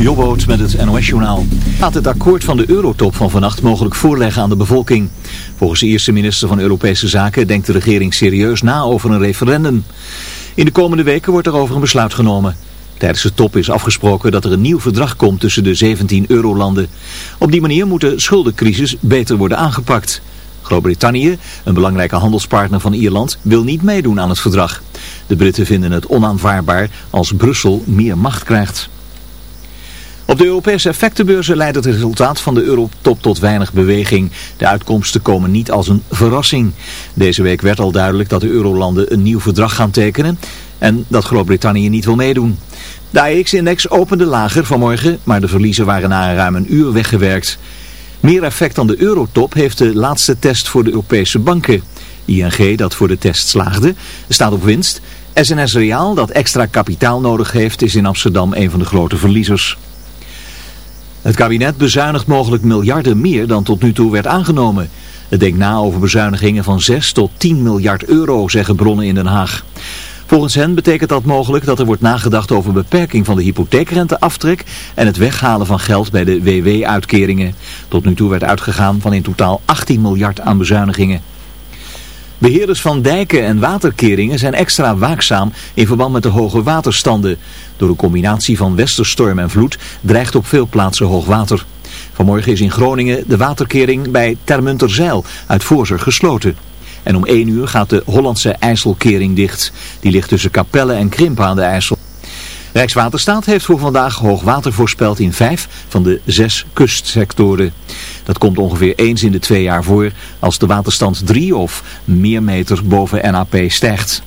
Jobboot met het NOS-journaal. Gaat het akkoord van de eurotop van vannacht mogelijk voorleggen aan de bevolking. Volgens de eerste minister van Europese Zaken denkt de regering serieus na over een referendum. In de komende weken wordt er over een besluit genomen. Tijdens de top is afgesproken dat er een nieuw verdrag komt tussen de 17 eurolanden. Op die manier moet de schuldencrisis beter worden aangepakt. Groot-Brittannië, een belangrijke handelspartner van Ierland, wil niet meedoen aan het verdrag. De Britten vinden het onaanvaardbaar als Brussel meer macht krijgt. Op de Europese effectenbeurzen leidt het resultaat van de eurotop tot weinig beweging. De uitkomsten komen niet als een verrassing. Deze week werd al duidelijk dat de eurolanden een nieuw verdrag gaan tekenen en dat Groot-Brittannië niet wil meedoen. De AX-index opende lager vanmorgen, maar de verliezen waren na ruim een uur weggewerkt. Meer effect dan de eurotop heeft de laatste test voor de Europese banken. ING, dat voor de test slaagde, staat op winst. SNS Reaal, dat extra kapitaal nodig heeft, is in Amsterdam een van de grote verliezers. Het kabinet bezuinigt mogelijk miljarden meer dan tot nu toe werd aangenomen. Het denkt na over bezuinigingen van 6 tot 10 miljard euro, zeggen bronnen in Den Haag. Volgens hen betekent dat mogelijk dat er wordt nagedacht over beperking van de hypotheekrenteaftrek en het weghalen van geld bij de WW-uitkeringen. Tot nu toe werd uitgegaan van in totaal 18 miljard aan bezuinigingen. Beheerders van dijken en waterkeringen zijn extra waakzaam in verband met de hoge waterstanden. Door een combinatie van westerstorm en vloed dreigt op veel plaatsen hoogwater. Vanmorgen is in Groningen de waterkering bij Termunterzeil uit Voorzer gesloten. En om 1 uur gaat de Hollandse IJsselkering dicht. Die ligt tussen Capelle en Krimpen aan de IJssel. Rijkswaterstaat heeft voor vandaag hoogwater voorspeld in vijf van de zes kustsectoren. Dat komt ongeveer eens in de twee jaar voor als de waterstand drie of meer meter boven NAP stijgt.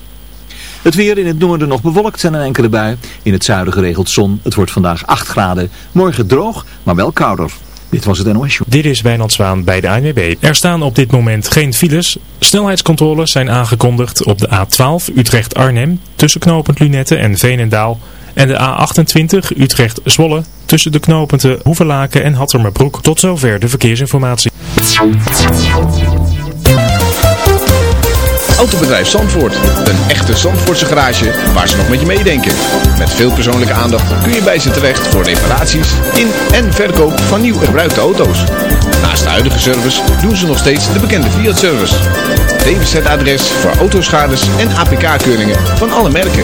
Het weer in het noorden nog bewolkt en een enkele bui. In het zuiden geregeld zon. Het wordt vandaag 8 graden. Morgen droog, maar wel kouder. Dit was het NOS. Dit is Wijnand Zwaan bij de ANWB. Er staan op dit moment geen files. Snelheidscontroles zijn aangekondigd op de A12 Utrecht-Arnhem tussen knooppunt Lunette en Veenendaal. En de A28 Utrecht-Zwolle tussen de knooppunten Hoevelaken en Hattermerbroek. Tot zover de verkeersinformatie. Autobedrijf Zandvoort. Een echte Zandvoortse garage waar ze nog met je meedenken. Met veel persoonlijke aandacht kun je bij ze terecht voor reparaties in en verkoop van nieuw en gebruikte auto's. Naast de huidige service doen ze nog steeds de bekende Fiat-service. DWZ-adres voor autoschades en APK-keuringen van alle merken.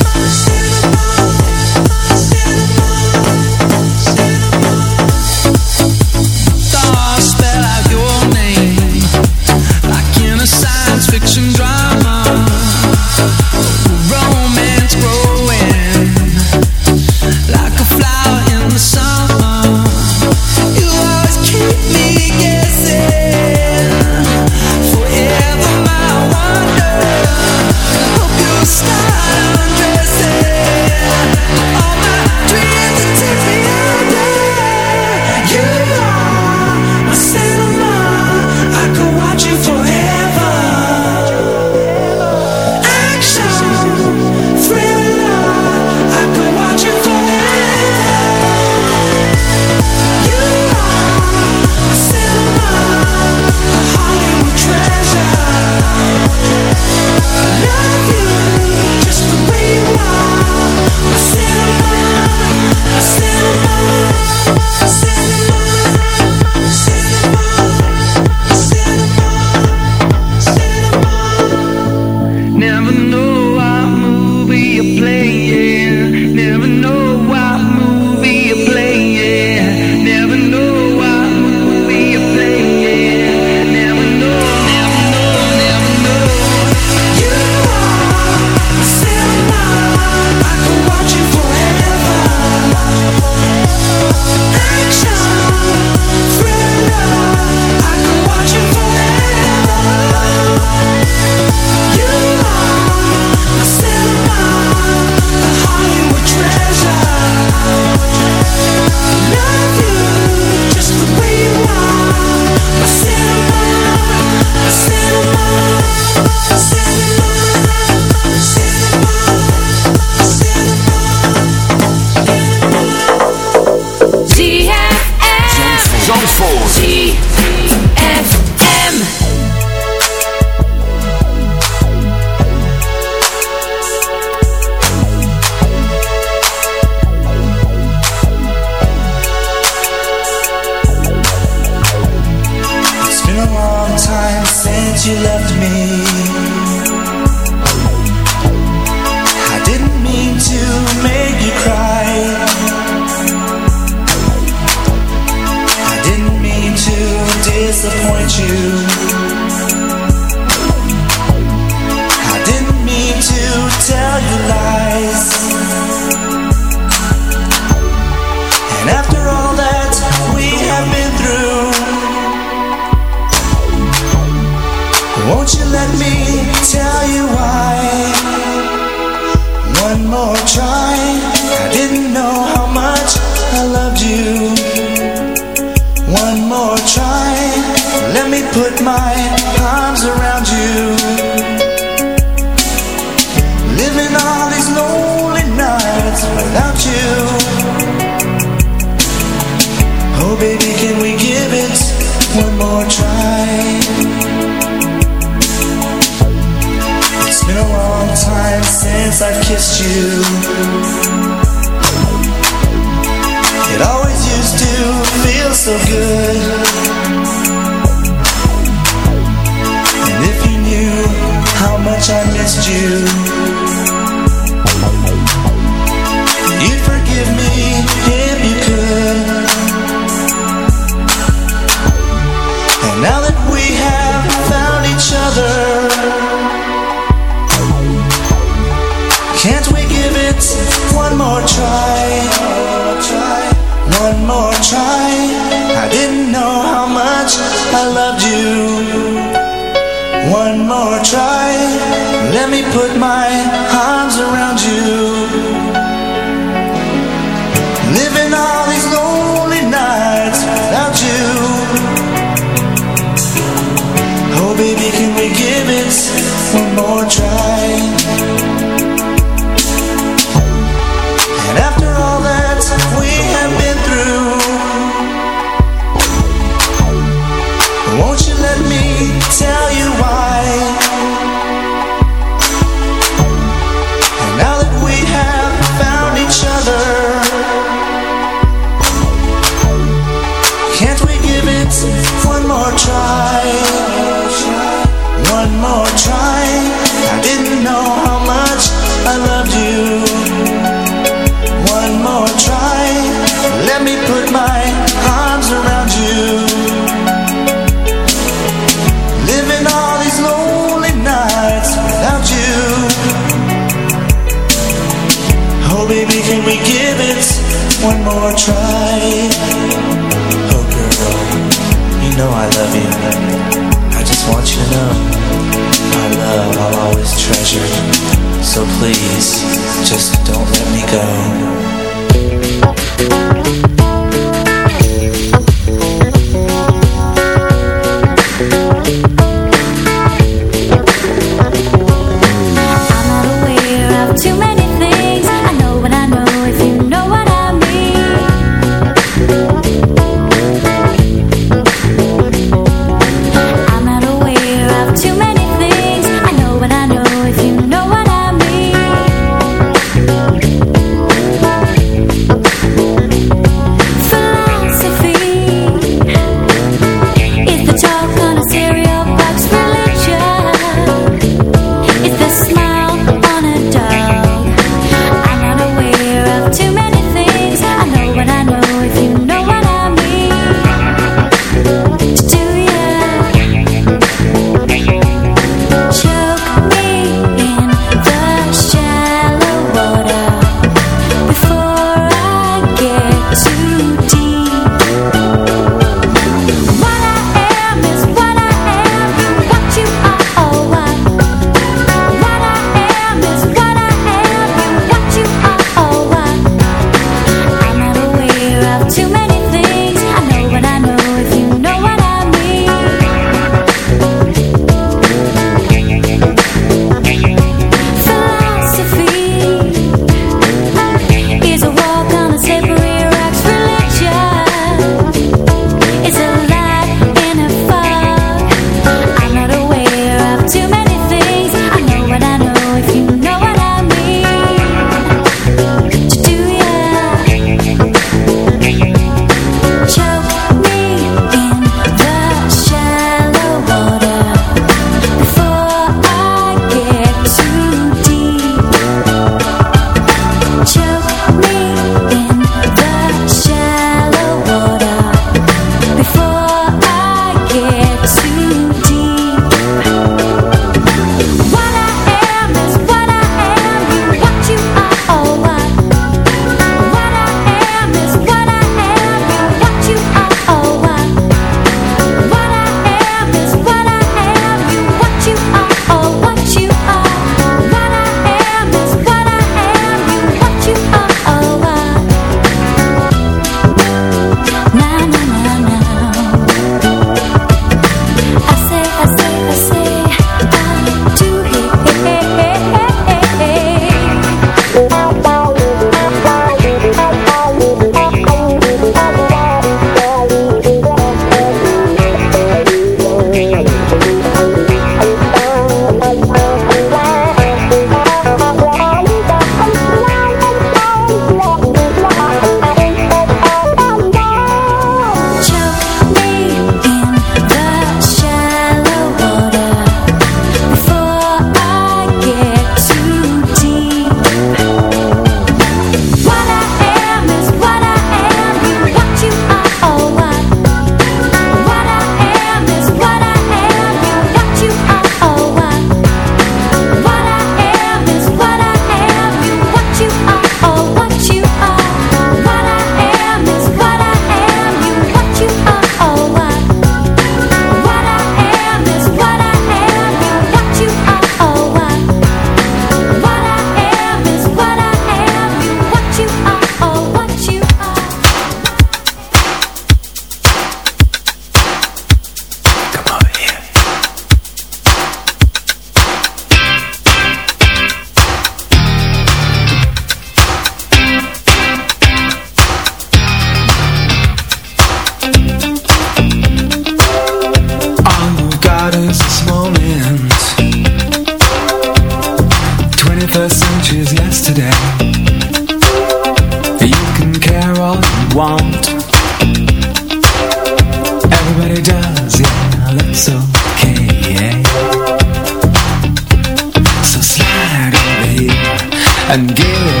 And give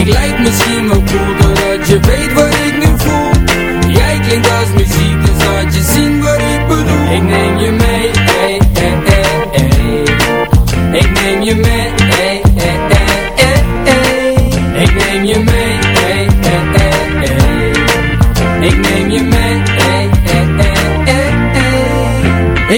Ik lijk misschien wel cool Doordat je weet wat ik nu voel. Jij klinkt als muziek Dus laat je zien wat ik bedoel. Ik neem je mee ey, ey, ey, ey. Ik neem je mee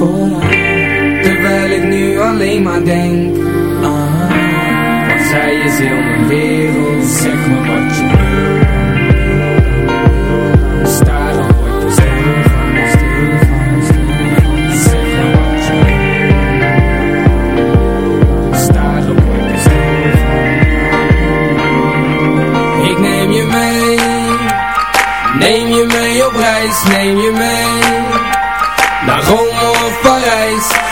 Terwijl ik nu alleen maar denk aan haar Want zij is heel mijn wereld. Zeg me wat je wil. Sta word ik stil van, stil van, stil van. Zeg me wat je wil. Sta er word ik stil van. Ik neem je mee. Neem je mee op reis, neem je mee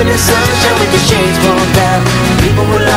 in the sunshine with the shades pulled down. People will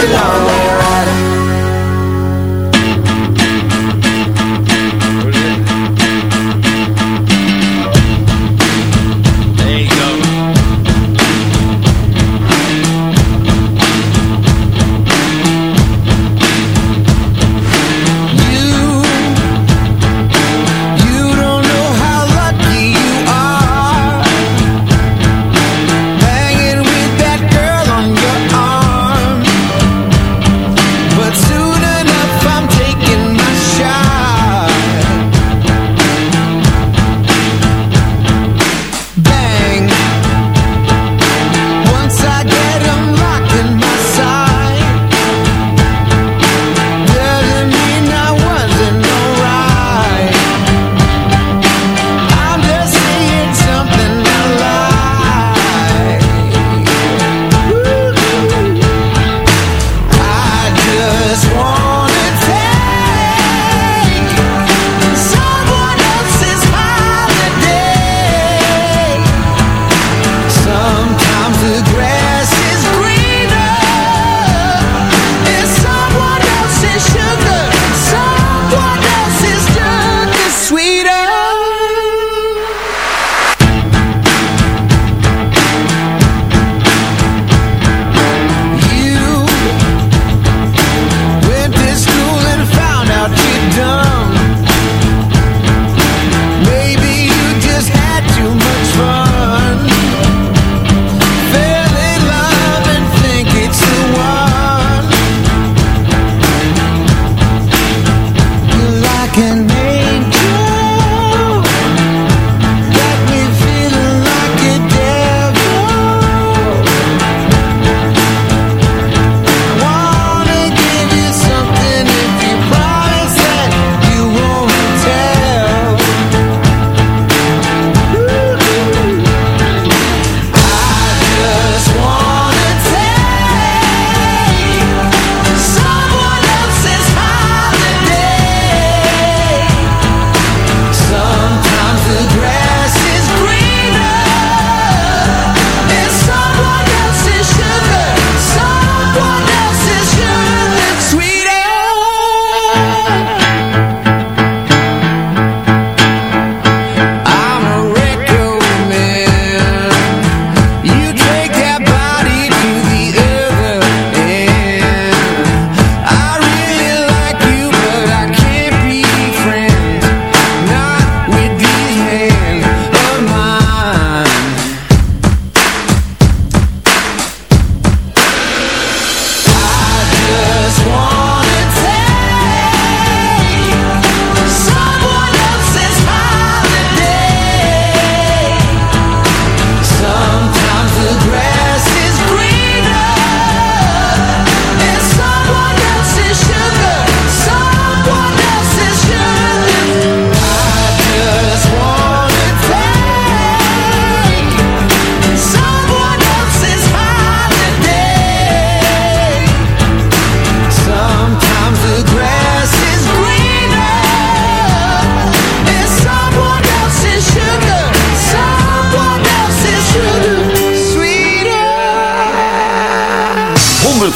belong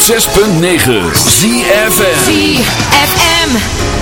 106.9 ZFM ZFM.